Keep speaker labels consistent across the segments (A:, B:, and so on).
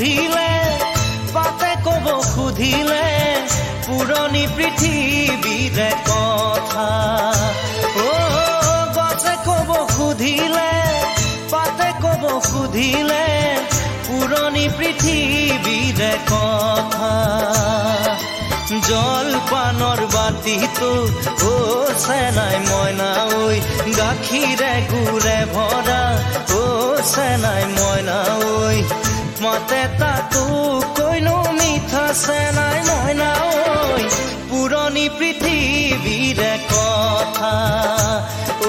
A: সুধিলে পাতে কব সুধিলে পুৰণি পৃথিৱীৰে কথা। অ গছে কব সুধিলে পাতে কব সুধিলে পুৰণি পৃথিৱীৰে কথা। জলপানৰ বাতিটো অ চেনাই মইনা ঐ গাখীৰে গুৰে ভৰা অ চেনাই মইনা ঐ মাতে তাতো কৈনো মিঠা চেনাই মইনা ঐ। পুৰণি পৃথিৱীৰে কথা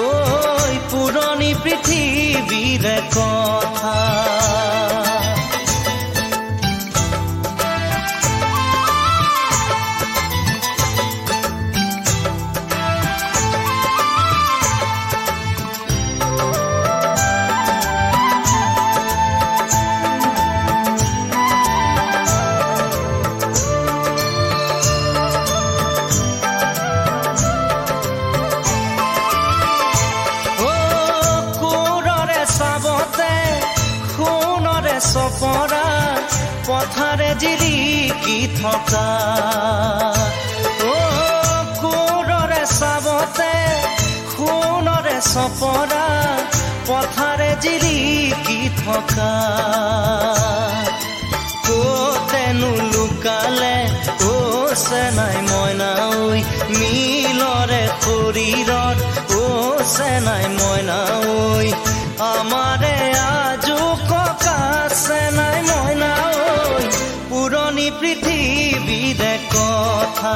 A: ঐ পুৰণি পৃথিৱীৰে কথা। পথাৰে জিলিকি থকা কোৰৰে চাবতে সোণৰে চপৰা পথাৰে জিলিকি থকা কতেনো লুকালে অ চেনাই মইনা ঐ মিলৰে শৰীৰত অ চেনাই মইনা ঐ আমাৰে কথা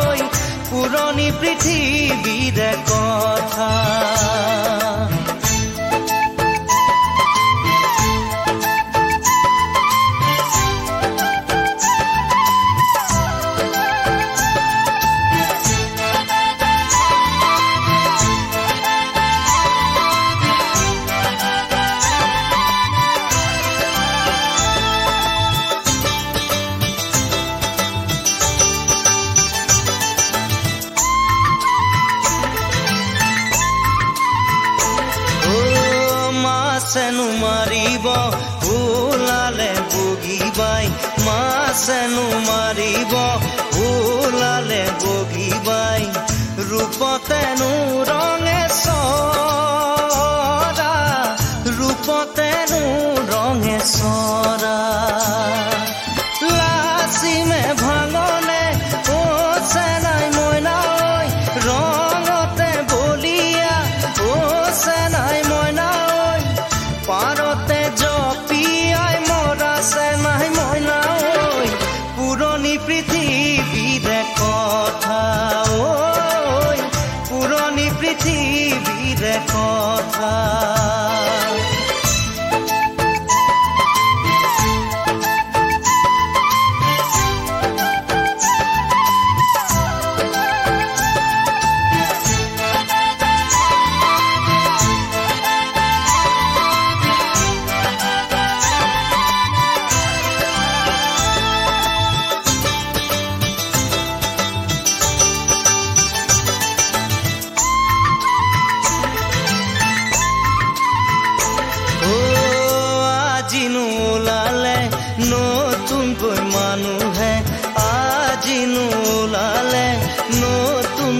A: ঐ পুৰণি পৃথিৱীৰে কথা। মাছেনো মাৰিব ওলালে বগীবাই ৰূপতেনো ৰঙে চৰা ৰূপতেনো ৰঙে চৰা লাচিমে ভাঙনে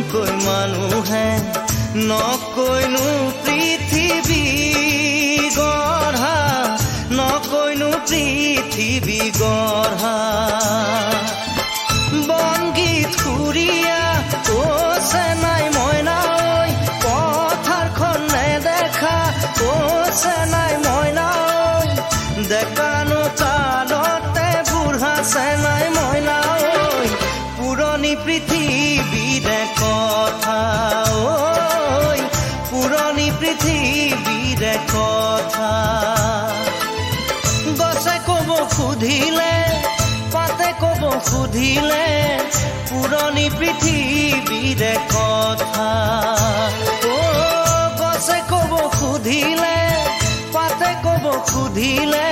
A: নতুনকৈ মানুহে নকৈনো পৃথিৱী গঢ়া নকৈনো পৃথিৱী গঢ়া বংগীত সুৰীয়া সুধিলে পুৰণি পৃথিৱীৰে কথা। গছে কব সুধিলে পাতে কব সুধিলে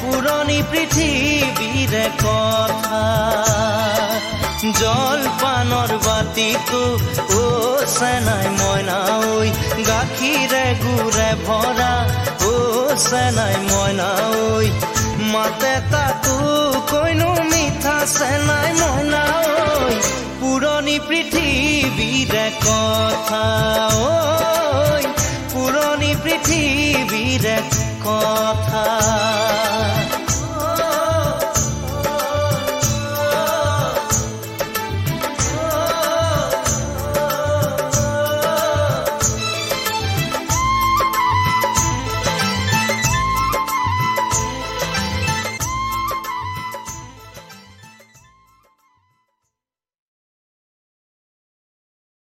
A: পুৰণি পৃথিৱীৰে কথা। জলপানৰ বাতিটো অ চেনাই মইনা ঐ গাখীৰে গুৰে ভৰা অ চেনাই মইনা ঐ। মাতে তাতো কৈনো মিঠা চেনাই মইনা ঐ পুৰণি পৃথিৱীৰে কথা ঐ পুৰণি পৃথিৱীৰে কথা